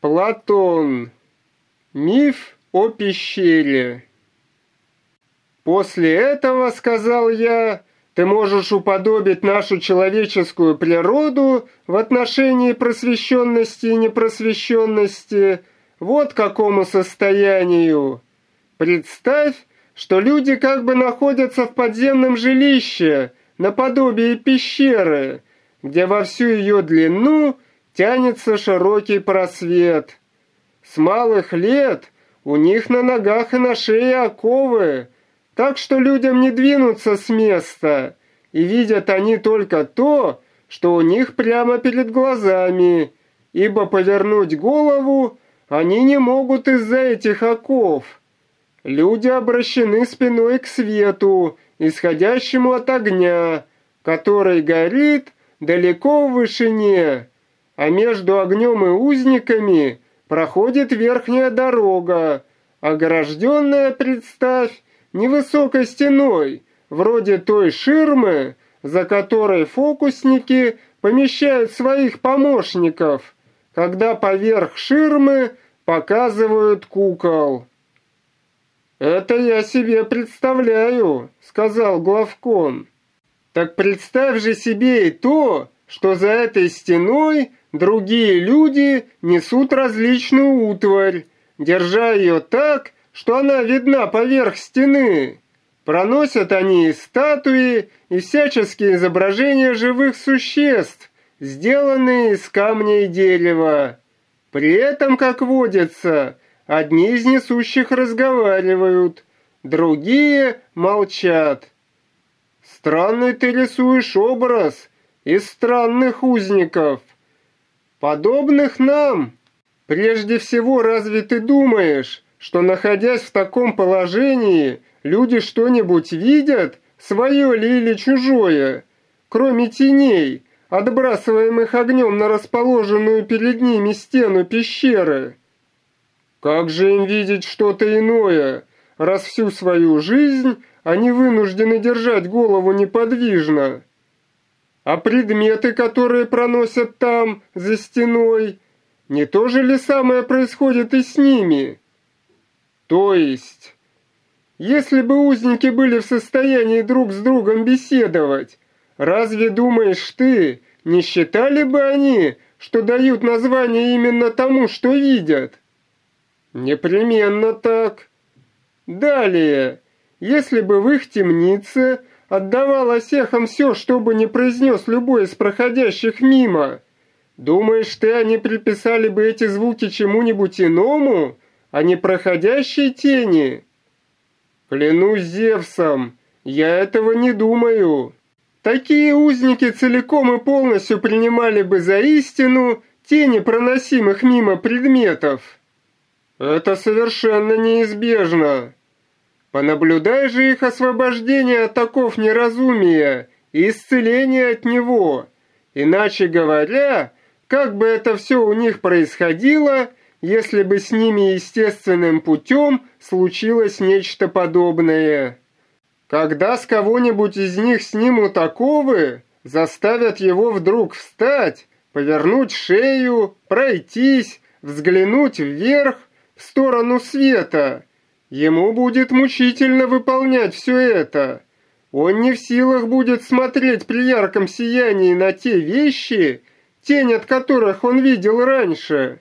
Платон. Миф о пещере. После этого, сказал я, ты можешь уподобить нашу человеческую природу в отношении просвещенности и непросвещенности вот какому состоянию. Представь, что люди как бы находятся в подземном жилище, наподобие пещеры, где во всю ее длину тянется широкий просвет. С малых лет у них на ногах и на шее оковы, так что людям не двинуться с места, и видят они только то, что у них прямо перед глазами, ибо повернуть голову они не могут из-за этих оков. Люди обращены спиной к свету, исходящему от огня, который горит далеко в вышине, а между огнем и узниками проходит верхняя дорога, огражденная, представь, невысокой стеной, вроде той ширмы, за которой фокусники помещают своих помощников, когда поверх ширмы показывают кукол. «Это я себе представляю», — сказал главкон. «Так представь же себе и то, что за этой стеной другие люди несут различную утварь, держа ее так, что она видна поверх стены. Проносят они и статуи, и всяческие изображения живых существ, сделанные из камня и дерева. При этом, как водится, одни из несущих разговаривают, другие молчат. Странный ты рисуешь образ из странных узников, подобных нам. Прежде всего, разве ты думаешь, что, находясь в таком положении, люди что-нибудь видят, свое ли или чужое, кроме теней, отбрасываемых огнем на расположенную перед ними стену пещеры. Как же им видеть что-то иное, раз всю свою жизнь они вынуждены держать голову неподвижно? А предметы, которые проносят там, за стеной, не то же ли самое происходит и с ними? То есть, если бы узники были в состоянии друг с другом беседовать, Разве думаешь ты, не считали бы они, что дают название именно тому, что видят? Непременно так. Далее, если бы в их темнице отдавалось эхом все, что бы не произнес любой из проходящих мимо, думаешь ты, они приписали бы эти звуки чему-нибудь иному, а не проходящей тени? Клянусь Зевсом, я этого не думаю. Такие узники целиком и полностью принимали бы за истину тени проносимых мимо предметов. Это совершенно неизбежно. Понаблюдай же их освобождение от таков неразумия и исцеление от него. Иначе говоря, как бы это все у них происходило, если бы с ними естественным путем случилось нечто подобное. Когда с кого-нибудь из них снимут оковы, заставят его вдруг встать, повернуть шею, пройтись, взглянуть вверх, в сторону света. Ему будет мучительно выполнять все это. Он не в силах будет смотреть при ярком сиянии на те вещи, тень от которых он видел раньше.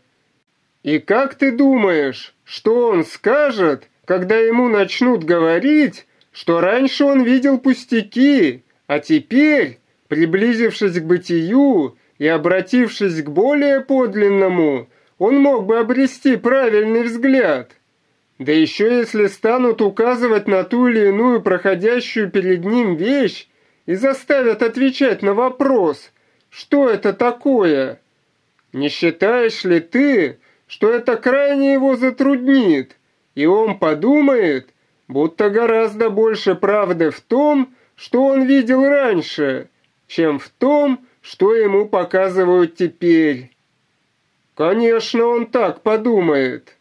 И как ты думаешь, что он скажет, когда ему начнут говорить, что раньше он видел пустяки, а теперь, приблизившись к бытию и обратившись к более подлинному, он мог бы обрести правильный взгляд. Да еще если станут указывать на ту или иную проходящую перед ним вещь и заставят отвечать на вопрос, что это такое. Не считаешь ли ты, что это крайне его затруднит, и он подумает, будто гораздо больше правды в том, что он видел раньше, чем в том, что ему показывают теперь. Конечно, он так подумает.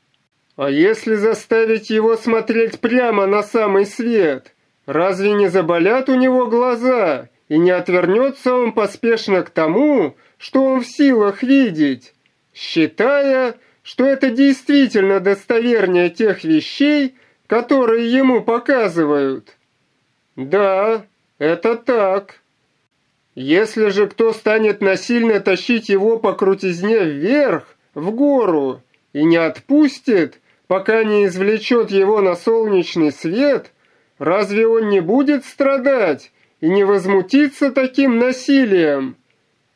А если заставить его смотреть прямо на самый свет, разве не заболят у него глаза, и не отвернется он поспешно к тому, что он в силах видеть, считая, что это действительно достовернее тех вещей, которые ему показывают. Да, это так. Если же кто станет насильно тащить его по крутизне вверх, в гору, и не отпустит, пока не извлечет его на солнечный свет, разве он не будет страдать и не возмутиться таким насилием?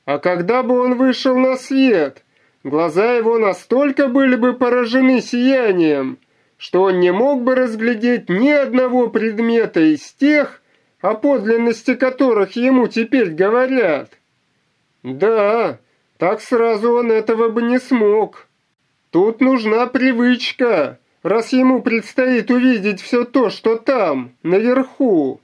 А когда бы он вышел на свет, глаза его настолько были бы поражены сиянием, что он не мог бы разглядеть ни одного предмета из тех, о подлинности которых ему теперь говорят. Да, так сразу он этого бы не смог. Тут нужна привычка, раз ему предстоит увидеть все то, что там, наверху.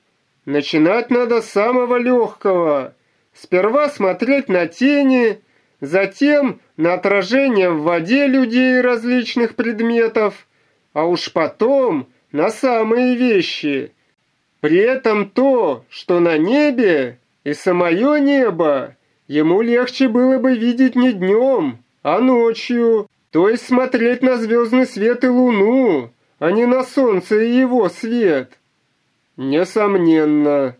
Начинать надо с самого легкого. Сперва смотреть на тени, затем на отражение в воде людей и различных предметов, а уж потом на самые вещи – при этом то, что на небе, и самое небо, ему легче было бы видеть не днем, а ночью, то есть смотреть на звездный свет и луну, а не на солнце и его свет. Несомненно.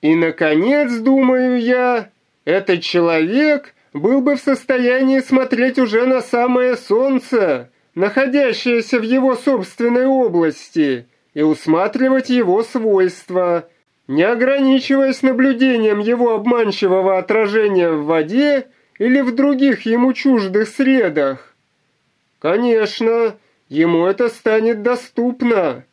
И, наконец, думаю я, этот человек был бы в состоянии смотреть уже на самое солнце, находящееся в его собственной области, и усматривать его свойства, не ограничиваясь наблюдением его обманчивого отражения в воде или в других ему чуждых средах. Конечно, ему это станет доступно.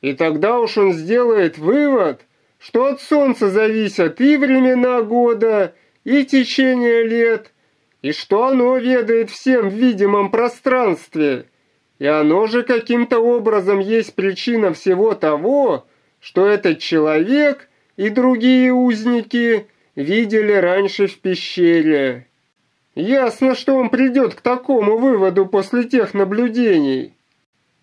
И тогда уж он сделает вывод, что от солнца зависят и времена года, и течение лет, и что оно ведает всем в видимом пространстве – и оно же каким-то образом есть причина всего того, что этот человек и другие узники видели раньше в пещере. Ясно, что он придет к такому выводу после тех наблюдений.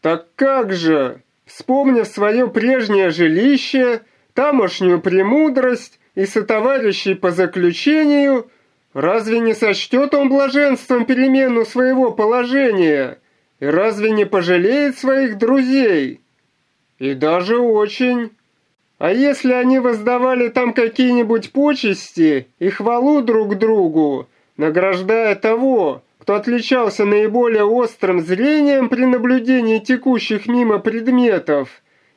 Так как же, вспомнив свое прежнее жилище, тамошнюю премудрость и сотоварищей по заключению, разве не сочтет он блаженством перемену своего положения – и разве не пожалеет своих друзей? И даже очень. А если они воздавали там какие-нибудь почести и хвалу друг другу, награждая того, кто отличался наиболее острым зрением при наблюдении текущих мимо предметов,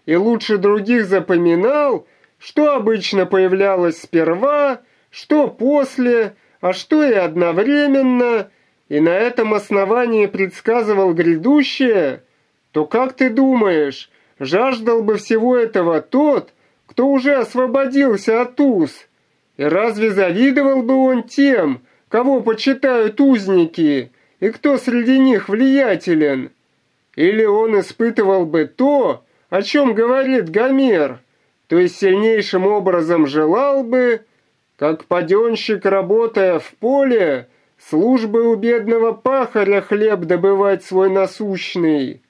и лучше других запоминал, что обычно появлялось сперва, что после, а что и одновременно – и на этом основании предсказывал грядущее, то как ты думаешь, жаждал бы всего этого тот, кто уже освободился от уз? И разве завидовал бы он тем, кого почитают узники, и кто среди них влиятелен? Или он испытывал бы то, о чем говорит Гомер, то есть сильнейшим образом желал бы, как паденщик, работая в поле, службы у бедного пахаря хлеб добывать свой насущный.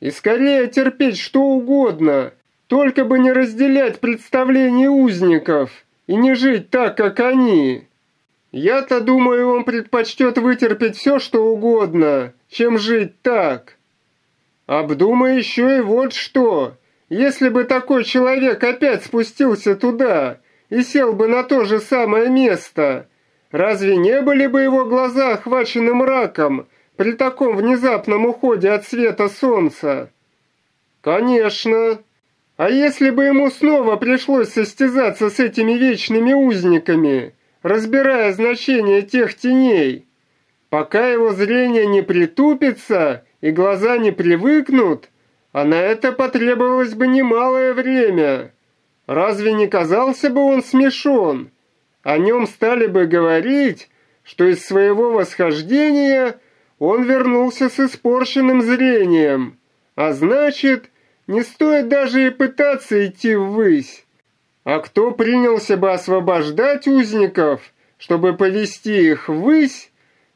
И скорее терпеть что угодно, только бы не разделять представления узников и не жить так, как они. Я-то думаю, он предпочтет вытерпеть все, что угодно, чем жить так. Обдумай еще и вот что. Если бы такой человек опять спустился туда и сел бы на то же самое место, Разве не были бы его глаза охвачены мраком при таком внезапном уходе от света солнца? Конечно. А если бы ему снова пришлось состязаться с этими вечными узниками, разбирая значение тех теней? Пока его зрение не притупится и глаза не привыкнут, а на это потребовалось бы немалое время. Разве не казался бы он смешон? О нем стали бы говорить, что из своего восхождения он вернулся с испорченным зрением, а значит, не стоит даже и пытаться идти ввысь. А кто принялся бы освобождать узников, чтобы повести их ввысь,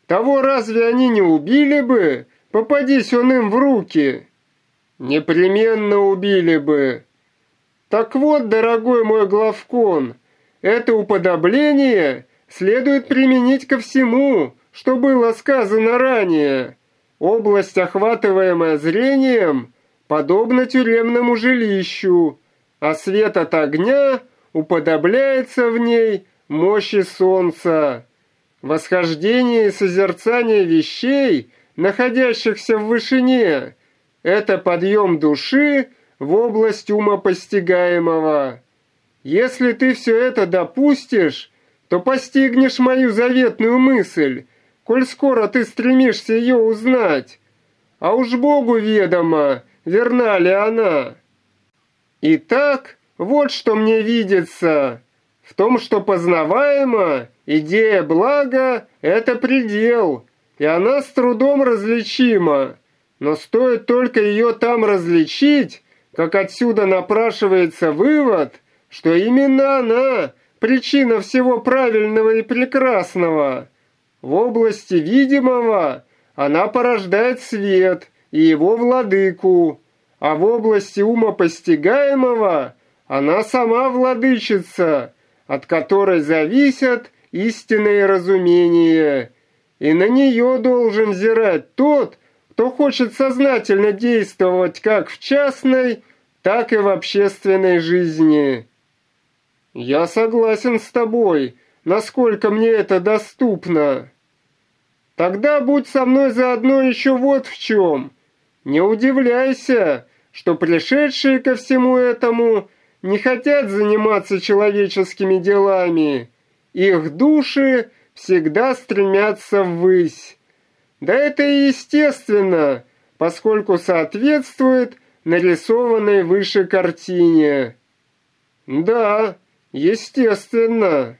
того разве они не убили бы, попадись он им в руки? Непременно убили бы. Так вот, дорогой мой главкон, это уподобление следует применить ко всему, что было сказано ранее. Область, охватываемая зрением, подобна тюремному жилищу, а свет от огня уподобляется в ней мощи солнца. Восхождение и созерцание вещей, находящихся в вышине, это подъем души в область ума постигаемого. Если ты все это допустишь, то постигнешь мою заветную мысль, коль скоро ты стремишься ее узнать. А уж Богу ведомо, верна ли она. Итак, вот что мне видится. В том, что познаваемо, идея блага – это предел, и она с трудом различима. Но стоит только ее там различить, как отсюда напрашивается вывод, что именно она – причина всего правильного и прекрасного. В области видимого она порождает свет и его владыку, а в области ума постигаемого она сама владычица, от которой зависят истинные разумения, и на нее должен взирать тот, кто хочет сознательно действовать как в частной, так и в общественной жизни. Я согласен с тобой, насколько мне это доступно. Тогда будь со мной заодно еще вот в чем. Не удивляйся, что пришедшие ко всему этому не хотят заниматься человеческими делами. Их души всегда стремятся ввысь. Да это и естественно, поскольку соответствует нарисованной выше картине. Да, естественно.